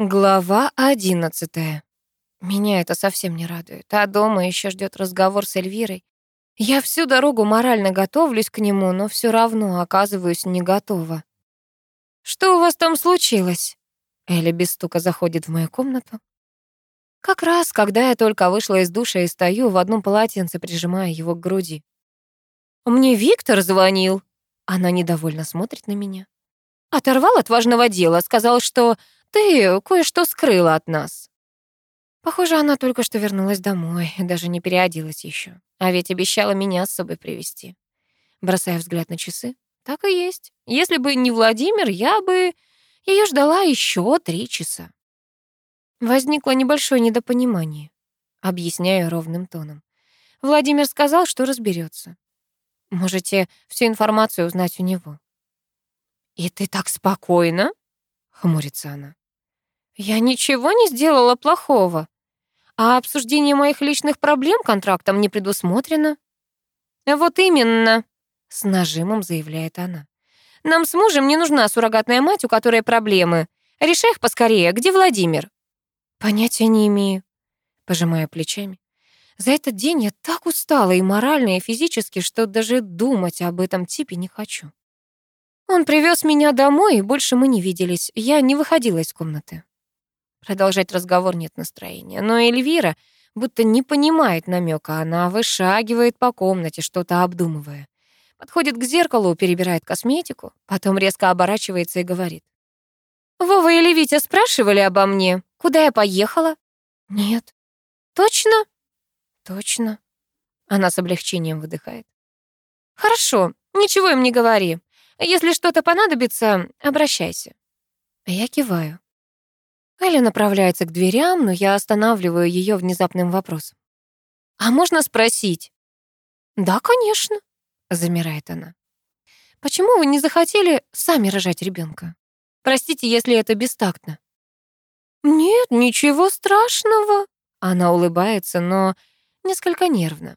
Глава одиннадцатая. Меня это совсем не радует, а дома еще ждет разговор с Эльвирой. Я всю дорогу морально готовлюсь к нему, но все равно оказываюсь не готова. «Что у вас там случилось?» Эля без стука заходит в мою комнату. Как раз, когда я только вышла из душа и стою в одном полотенце, прижимая его к груди. «Мне Виктор звонил». Она недовольно смотрит на меня. Оторвал от важного дела, сказал, что ты кое-что скрыла от нас». Похоже, она только что вернулась домой, даже не переоделась еще. А ведь обещала меня с собой привести. Бросая взгляд на часы. Так и есть. Если бы не Владимир, я бы ее ждала еще три часа. Возникло небольшое недопонимание. Объясняю ровным тоном. Владимир сказал, что разберется. Можете всю информацию узнать у него. «И ты так спокойно?» — хмурится она. Я ничего не сделала плохого. А обсуждение моих личных проблем контрактом не предусмотрено. Вот именно, с нажимом заявляет она. Нам с мужем не нужна суррогатная мать, у которой проблемы. Решай их поскорее. Где Владимир? Понятия не имею. Пожимая плечами. За этот день я так устала и морально, и физически, что даже думать об этом типе не хочу. Он привез меня домой, и больше мы не виделись. Я не выходила из комнаты. Продолжать разговор нет настроения. Но Эльвира будто не понимает намека, она вышагивает по комнате, что-то обдумывая. Подходит к зеркалу, перебирает косметику, потом резко оборачивается и говорит. «Вова или Витя спрашивали обо мне? Куда я поехала?» «Нет». «Точно?» «Точно». Она с облегчением выдыхает. «Хорошо, ничего им не говори. Если что-то понадобится, обращайся». Я киваю. Элли направляется к дверям, но я останавливаю ее внезапным вопросом. «А можно спросить?» «Да, конечно», — замирает она. «Почему вы не захотели сами рожать ребенка? Простите, если это бестактно». «Нет, ничего страшного», — она улыбается, но несколько нервно.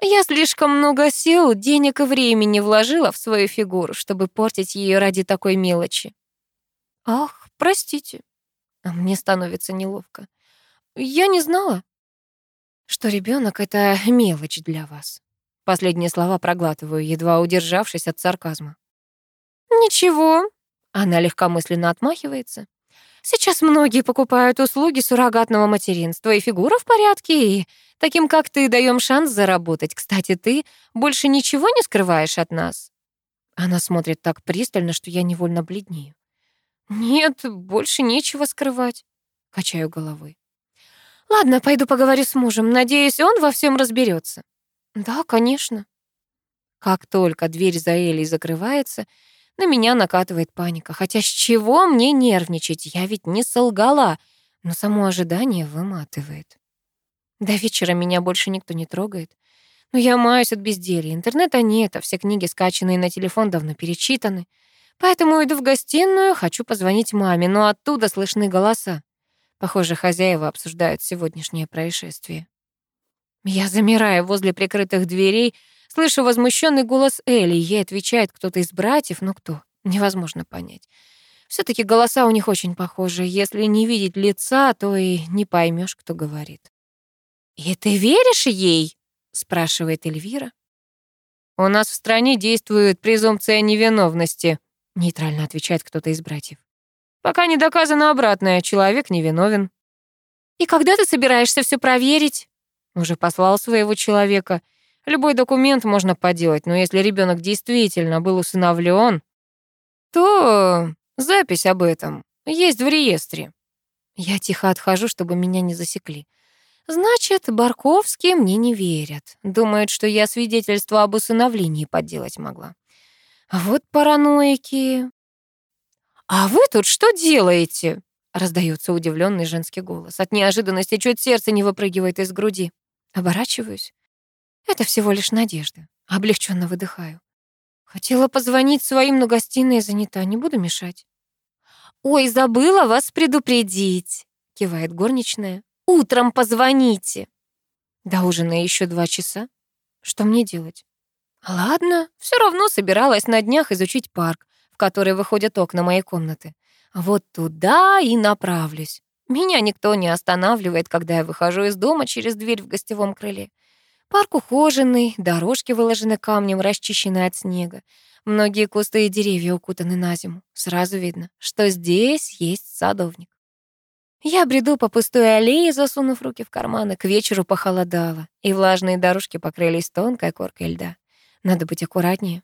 «Я слишком много сил, денег и времени вложила в свою фигуру, чтобы портить ее ради такой мелочи». «Ах, простите», мне становится неловко. Я не знала, что ребенок это мелочь для вас. Последние слова проглатываю, едва удержавшись от сарказма. Ничего, она легкомысленно отмахивается. Сейчас многие покупают услуги суррогатного материнства, и фигура в порядке, и таким, как ты, даем шанс заработать. Кстати, ты больше ничего не скрываешь от нас. Она смотрит так пристально, что я невольно бледнею. «Нет, больше нечего скрывать», — качаю головой. «Ладно, пойду поговорю с мужем. Надеюсь, он во всем разберется. «Да, конечно». Как только дверь за Элей закрывается, на меня накатывает паника. Хотя с чего мне нервничать? Я ведь не солгала, но само ожидание выматывает. До вечера меня больше никто не трогает. Но я маюсь от безделья. Интернета нет, а все книги, скачанные на телефон, давно перечитаны. Поэтому иду в гостиную, хочу позвонить маме, но оттуда слышны голоса. Похоже, хозяева обсуждают сегодняшнее происшествие. Я замираю возле прикрытых дверей, слышу возмущенный голос Элли. Ей отвечает кто-то из братьев, но кто? Невозможно понять. все таки голоса у них очень похожи. Если не видеть лица, то и не поймешь, кто говорит. «И ты веришь ей?» — спрашивает Эльвира. «У нас в стране действует презумпция невиновности», Нейтрально отвечает кто-то из братьев. Пока не доказано обратное, человек невиновен. И когда ты собираешься все проверить? Уже послал своего человека. Любой документ можно поделать, но если ребенок действительно был усыновлен, то запись об этом есть в реестре. Я тихо отхожу, чтобы меня не засекли. Значит, Барковские мне не верят. Думают, что я свидетельство об усыновлении подделать могла. А вот параноики. «А вы тут что делаете?» — раздается удивленный женский голос. От неожиданности чуть сердце не выпрыгивает из груди. Оборачиваюсь. Это всего лишь надежда. Облегченно выдыхаю. Хотела позвонить своим, но гостиная занята, не буду мешать. «Ой, забыла вас предупредить», — кивает горничная. «Утром позвоните». До ужина еще два часа. Что мне делать? Ладно, все равно собиралась на днях изучить парк, в который выходят окна моей комнаты. Вот туда и направлюсь. Меня никто не останавливает, когда я выхожу из дома через дверь в гостевом крыле. Парк ухоженный, дорожки выложены камнем, расчищены от снега. Многие кусты и деревья укутаны на зиму. Сразу видно, что здесь есть садовник. Я бреду по пустой аллее, засунув руки в карманы. К вечеру похолодало, и влажные дорожки покрылись тонкой коркой льда. Надо быть аккуратнее.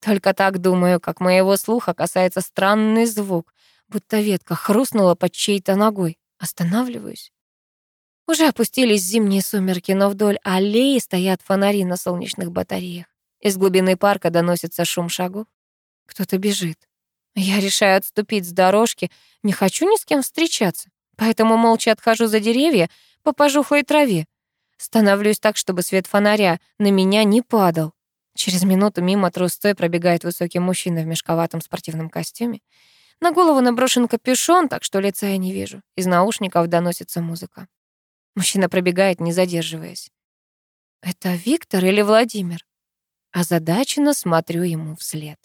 Только так думаю, как моего слуха касается странный звук, будто ветка хрустнула под чьей-то ногой. Останавливаюсь. Уже опустились зимние сумерки, но вдоль аллеи стоят фонари на солнечных батареях. Из глубины парка доносится шум шагов. Кто-то бежит. Я решаю отступить с дорожки, не хочу ни с кем встречаться, поэтому молча отхожу за деревья по пожухлой траве. Становлюсь так, чтобы свет фонаря на меня не падал. Через минуту мимо трустой пробегает высокий мужчина в мешковатом спортивном костюме. На голову наброшен капюшон, так что лица я не вижу. Из наушников доносится музыка. Мужчина пробегает, не задерживаясь. Это Виктор или Владимир? Озадаченно смотрю ему вслед.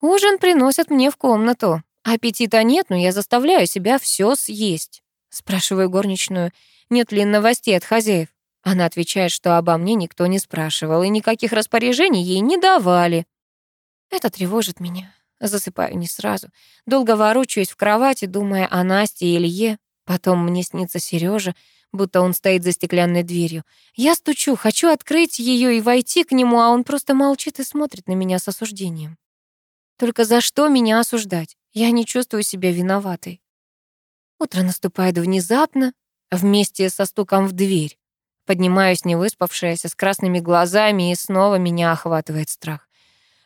Ужин приносят мне в комнату. Аппетита нет, но я заставляю себя все съесть. Спрашиваю горничную, нет ли новостей от хозяев. Она отвечает, что обо мне никто не спрашивал и никаких распоряжений ей не давали. Это тревожит меня. Засыпаю не сразу. Долго ворочаюсь в кровати, думая о Насте и Илье. Потом мне снится Сережа, будто он стоит за стеклянной дверью. Я стучу, хочу открыть ее и войти к нему, а он просто молчит и смотрит на меня с осуждением. Только за что меня осуждать? Я не чувствую себя виноватой. Утро наступает внезапно, вместе со стуком в дверь. Поднимаюсь невыспавшаяся, с красными глазами, и снова меня охватывает страх.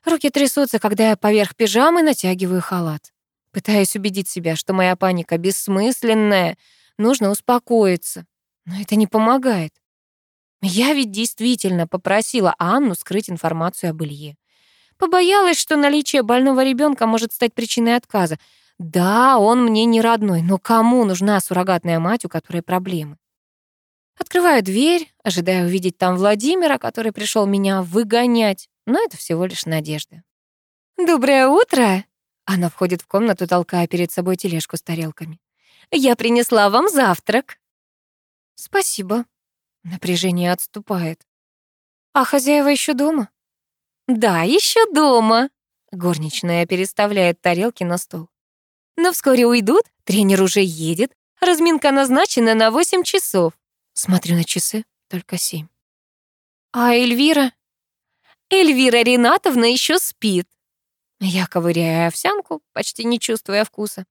Руки трясутся, когда я поверх пижамы натягиваю халат. Пытаюсь убедить себя, что моя паника бессмысленная, нужно успокоиться. Но это не помогает. Я ведь действительно попросила Анну скрыть информацию об Илье. Побоялась, что наличие больного ребенка может стать причиной отказа. Да, он мне не родной, но кому нужна суррогатная мать, у которой проблемы? Открываю дверь, ожидая увидеть там Владимира, который пришел меня выгонять, но это всего лишь надежда. «Доброе утро!» Она входит в комнату, толкая перед собой тележку с тарелками. «Я принесла вам завтрак». «Спасибо». Напряжение отступает. «А хозяева еще дома?» «Да, еще дома», — горничная переставляет тарелки на стол. «Но вскоре уйдут, тренер уже едет, разминка назначена на восемь часов». Смотрю на часы, только семь. «А Эльвира?» «Эльвира Ринатовна еще спит». Я ковыряю овсянку, почти не чувствуя вкуса.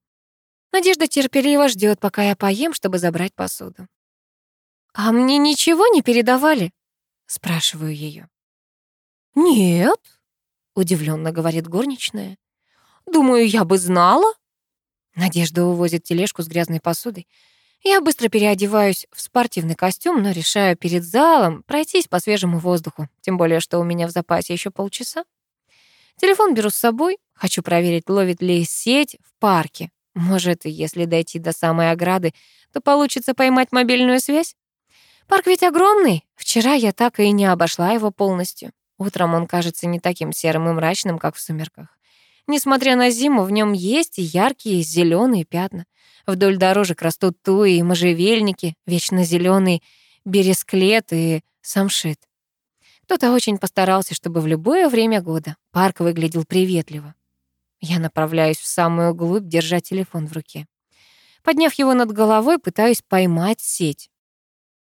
Надежда терпеливо ждет, пока я поем, чтобы забрать посуду. «А мне ничего не передавали?» — спрашиваю ее. «Нет», — удивленно говорит горничная. «Думаю, я бы знала». Надежда увозит тележку с грязной посудой. Я быстро переодеваюсь в спортивный костюм, но решаю перед залом пройтись по свежему воздуху, тем более, что у меня в запасе еще полчаса. Телефон беру с собой, хочу проверить, ловит ли сеть в парке. Может, если дойти до самой ограды, то получится поймать мобильную связь. Парк ведь огромный. Вчера я так и не обошла его полностью. Утром он кажется не таким серым и мрачным, как в сумерках. Несмотря на зиму, в нем есть и яркие зеленые пятна. Вдоль дорожек растут туи и можжевельники, вечно зеленый бересклет и самшит. Кто-то очень постарался, чтобы в любое время года парк выглядел приветливо. Я направляюсь в самую глубь, держа телефон в руке. Подняв его над головой, пытаюсь поймать сеть.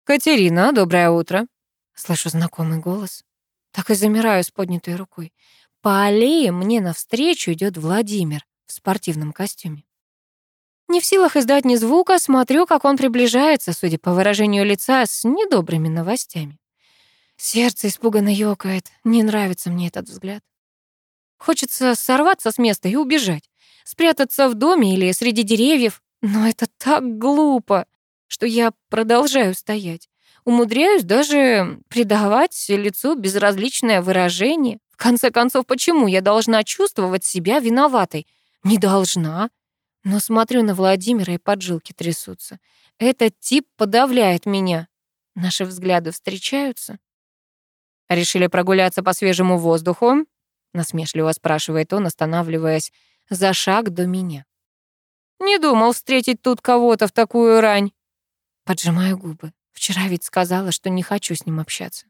«Катерина, доброе утро!» Слышу знакомый голос. Так и замираю с поднятой рукой. По аллее мне навстречу идет Владимир в спортивном костюме. Не в силах издать ни звука, смотрю, как он приближается, судя по выражению лица, с недобрыми новостями. Сердце испуганно ёкает. Не нравится мне этот взгляд. Хочется сорваться с места и убежать. Спрятаться в доме или среди деревьев. Но это так глупо, что я продолжаю стоять. Умудряюсь даже придавать лицу безразличное выражение. В конце концов, почему я должна чувствовать себя виноватой? Не должна. Но смотрю на Владимира, и поджилки трясутся. Этот тип подавляет меня. Наши взгляды встречаются. «Решили прогуляться по свежему воздуху?» Насмешливо спрашивает он, останавливаясь за шаг до меня. Не думал встретить тут кого-то в такую рань. Поджимаю губы. Вчера ведь сказала, что не хочу с ним общаться.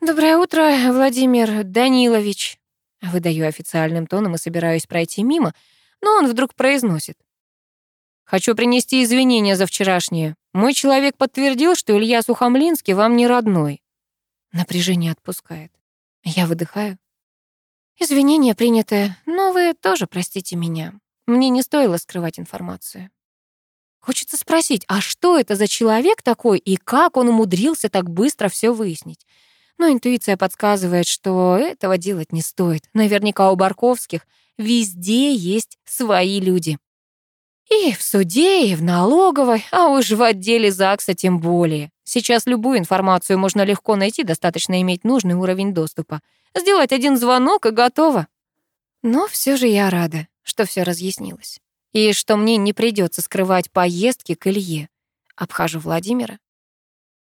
«Доброе утро, Владимир Данилович!» Выдаю официальным тоном и собираюсь пройти мимо, но он вдруг произносит. «Хочу принести извинения за вчерашнее. Мой человек подтвердил, что Илья Сухомлинский вам не родной». Напряжение отпускает. Я выдыхаю. «Извинения приняты, но вы тоже простите меня. Мне не стоило скрывать информацию». Хочется спросить, а что это за человек такой и как он умудрился так быстро все выяснить? Но интуиция подсказывает, что этого делать не стоит. Наверняка у Барковских везде есть свои люди. И в суде, и в налоговой, а уж в отделе ЗАГСа тем более. Сейчас любую информацию можно легко найти, достаточно иметь нужный уровень доступа. Сделать один звонок и готово. Но все же я рада, что все разъяснилось. И что мне не придется скрывать поездки к Илье. Обхожу Владимира.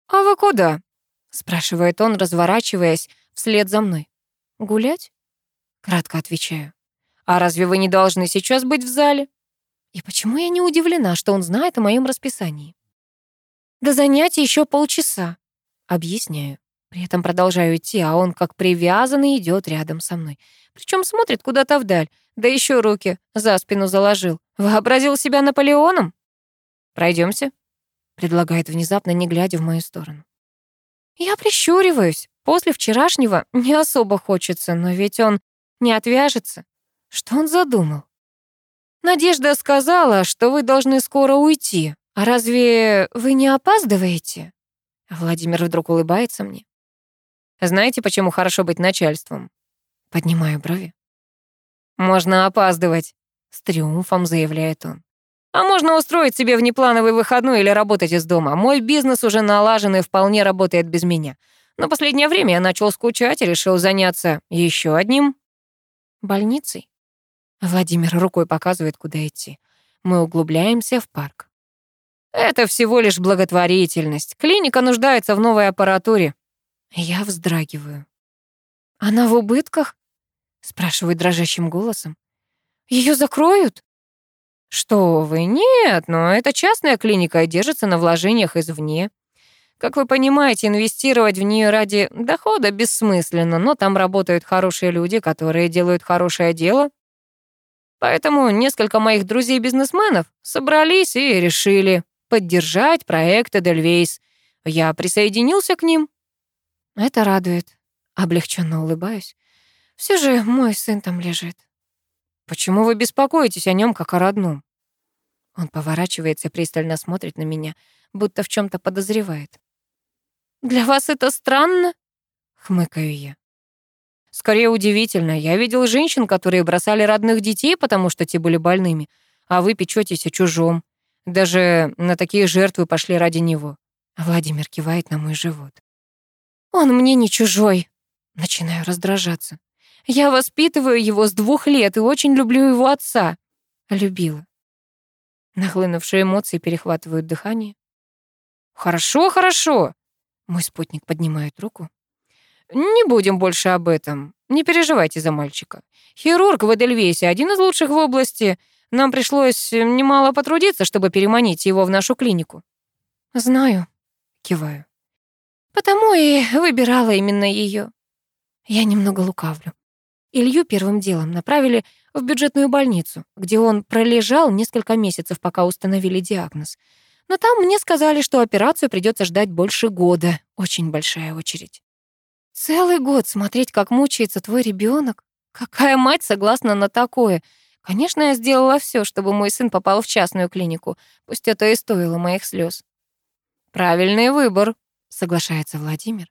«А вы куда?» — спрашивает он, разворачиваясь вслед за мной. «Гулять?» — кратко отвечаю. «А разве вы не должны сейчас быть в зале?» И почему я не удивлена, что он знает о моем расписании? До занятия еще полчаса. Объясняю. При этом продолжаю идти, а он как привязанный идет рядом со мной. Причем смотрит куда-то вдаль, да еще руки за спину заложил. Вообразил себя Наполеоном? Пройдемся, предлагает внезапно, не глядя в мою сторону. Я прищуриваюсь. После вчерашнего не особо хочется, но ведь он не отвяжется. Что он задумал? Надежда сказала, что вы должны скоро уйти. А разве вы не опаздываете? Владимир вдруг улыбается мне. Знаете, почему хорошо быть начальством? Поднимаю брови. Можно опаздывать, с триумфом заявляет он. А можно устроить себе внеплановый выходной или работать из дома. Мой бизнес уже налажен и вполне работает без меня. Но последнее время я начал скучать и решил заняться еще одним. Больницей. Владимир рукой показывает, куда идти. Мы углубляемся в парк. Это всего лишь благотворительность. Клиника нуждается в новой аппаратуре. Я вздрагиваю. Она в убытках? Спрашивает дрожащим голосом. Ее закроют? Что вы, нет, но это частная клиника и держится на вложениях извне. Как вы понимаете, инвестировать в нее ради дохода бессмысленно, но там работают хорошие люди, которые делают хорошее дело Поэтому несколько моих друзей-бизнесменов собрались и решили поддержать проект Эдельвейс. Я присоединился к ним. Это радует. Облегченно улыбаюсь. Все же мой сын там лежит. Почему вы беспокоитесь о нем как о родном? Он поворачивается и пристально смотрит на меня, будто в чем то подозревает. «Для вас это странно?» — хмыкаю я. Скорее удивительно. Я видел женщин, которые бросали родных детей, потому что те были больными, а вы печетесь о чужом. Даже на такие жертвы пошли ради него. Владимир кивает на мой живот. Он мне не чужой. Начинаю раздражаться. Я воспитываю его с двух лет и очень люблю его отца. Любила. Нахлынувшие эмоции перехватывают дыхание. «Хорошо, хорошо!» Мой спутник поднимает руку. Не будем больше об этом. Не переживайте за мальчика. Хирург в Эдельвейсе один из лучших в области. Нам пришлось немало потрудиться, чтобы переманить его в нашу клинику. Знаю, киваю. Потому и выбирала именно ее. Я немного лукавлю. Илью первым делом направили в бюджетную больницу, где он пролежал несколько месяцев, пока установили диагноз. Но там мне сказали, что операцию придется ждать больше года. Очень большая очередь. Целый год смотреть, как мучается твой ребенок? Какая мать согласна на такое? Конечно, я сделала все, чтобы мой сын попал в частную клинику, пусть это и стоило моих слез. Правильный выбор, соглашается Владимир.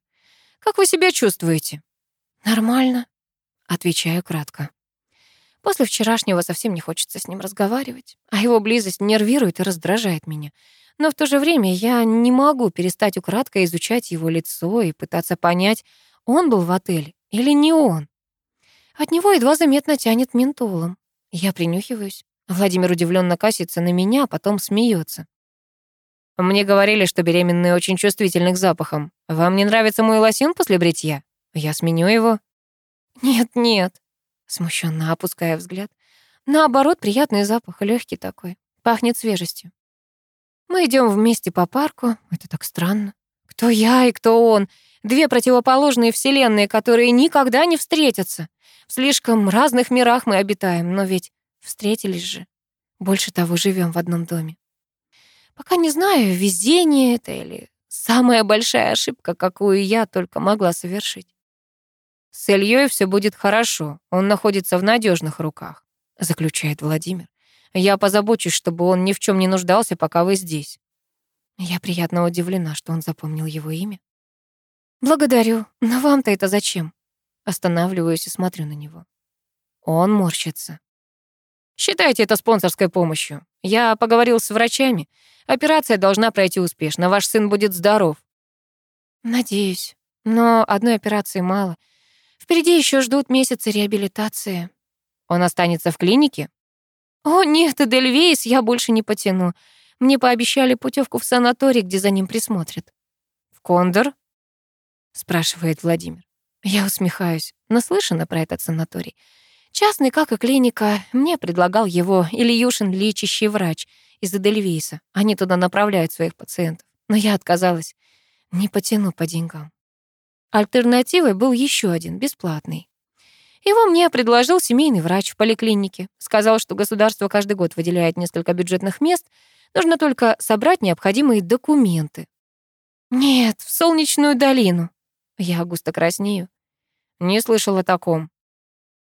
Как вы себя чувствуете? Нормально, отвечаю кратко. После вчерашнего совсем не хочется с ним разговаривать, а его близость нервирует и раздражает меня. Но в то же время я не могу перестать украдкой изучать его лицо и пытаться понять, он был в отеле или не он? От него едва заметно тянет ментолом. Я принюхиваюсь. Владимир удивленно косится на меня, а потом смеется. Мне говорили, что беременные очень чувствительны к запахам. Вам не нравится мой лосьон после бритья? Я сменю его. Нет, нет. Смущенно опуская взгляд. Наоборот, приятный запах, легкий такой. пахнет свежестью. Мы идем вместе по парку. Это так странно. Кто я и кто он? Две противоположные вселенные, которые никогда не встретятся. В слишком разных мирах мы обитаем, но ведь встретились же. Больше того, живем в одном доме. Пока не знаю, везение это или самая большая ошибка, какую я только могла совершить. С Ильей все будет хорошо, он находится в надежных руках, заключает Владимир. Я позабочусь, чтобы он ни в чем не нуждался, пока вы здесь. Я приятно удивлена, что он запомнил его имя. Благодарю, но вам-то это зачем? Останавливаюсь и смотрю на него. Он морщится. Считайте это спонсорской помощью. Я поговорил с врачами. Операция должна пройти успешно. Ваш сын будет здоров. Надеюсь. Но одной операции мало. Впереди еще ждут месяцы реабилитации. Он останется в клинике? О, нет, Эдельвейс я больше не потяну. Мне пообещали путевку в санаторий, где за ним присмотрят. В Кондор? Спрашивает Владимир. Я усмехаюсь. Наслышана про этот санаторий. Частный, как и клиника, мне предлагал его Ильюшин лечащий врач из Эдельвейса. Они туда направляют своих пациентов. Но я отказалась. Не потяну по деньгам. Альтернативой был еще один, бесплатный. Его мне предложил семейный врач в поликлинике. Сказал, что государство каждый год выделяет несколько бюджетных мест, нужно только собрать необходимые документы. Нет, в Солнечную долину. Я густо краснею. Не слышал о таком.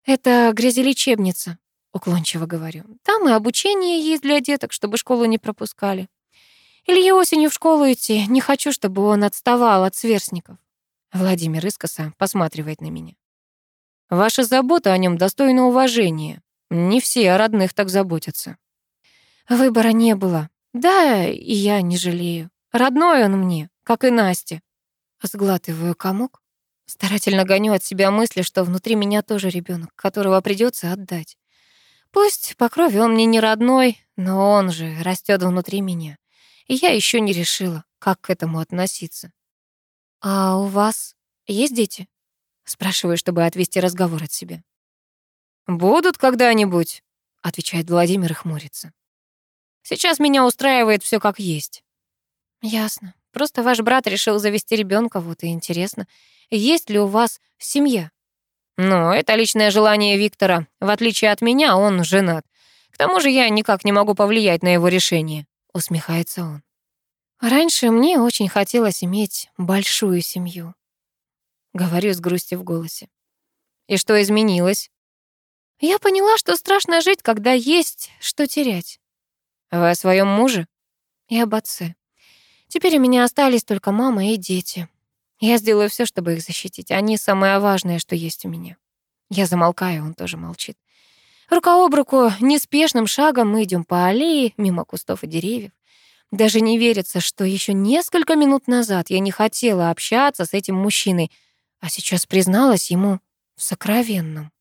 Это грязелечебница, уклончиво говорю. Там и обучение есть для деток, чтобы школу не пропускали. Илье осенью в школу идти, не хочу, чтобы он отставал от сверстников. Владимир искоса посматривает на меня. Ваша забота о нем достойна уважения. Не все о родных так заботятся. Выбора не было. Да, и я не жалею. Родной он мне, как и Настя. Сглатываю комок. Старательно гоню от себя мысли, что внутри меня тоже ребенок, которого придется отдать. Пусть по крови он мне не родной, но он же растет внутри меня. И я еще не решила, как к этому относиться. «А у вас есть дети?» Спрашиваю, чтобы отвести разговор от себя. «Будут когда-нибудь», — отвечает Владимир и хмурится. «Сейчас меня устраивает все как есть». «Ясно. Просто ваш брат решил завести ребенка, вот и интересно, есть ли у вас семья? Ну, это личное желание Виктора. В отличие от меня, он женат. К тому же я никак не могу повлиять на его решение, усмехается он. Раньше мне очень хотелось иметь большую семью. Говорю с грустью в голосе. И что изменилось? Я поняла, что страшно жить, когда есть что терять. Вы о своем муже? И об отце. Теперь у меня остались только мама и дети. Я сделаю все, чтобы их защитить. Они самое важное, что есть у меня. Я замолкаю, он тоже молчит. Рука об руку, неспешным шагом мы идем по аллее, мимо кустов и деревьев. Даже не верится, что еще несколько минут назад я не хотела общаться с этим мужчиной, а сейчас призналась ему в сокровенном.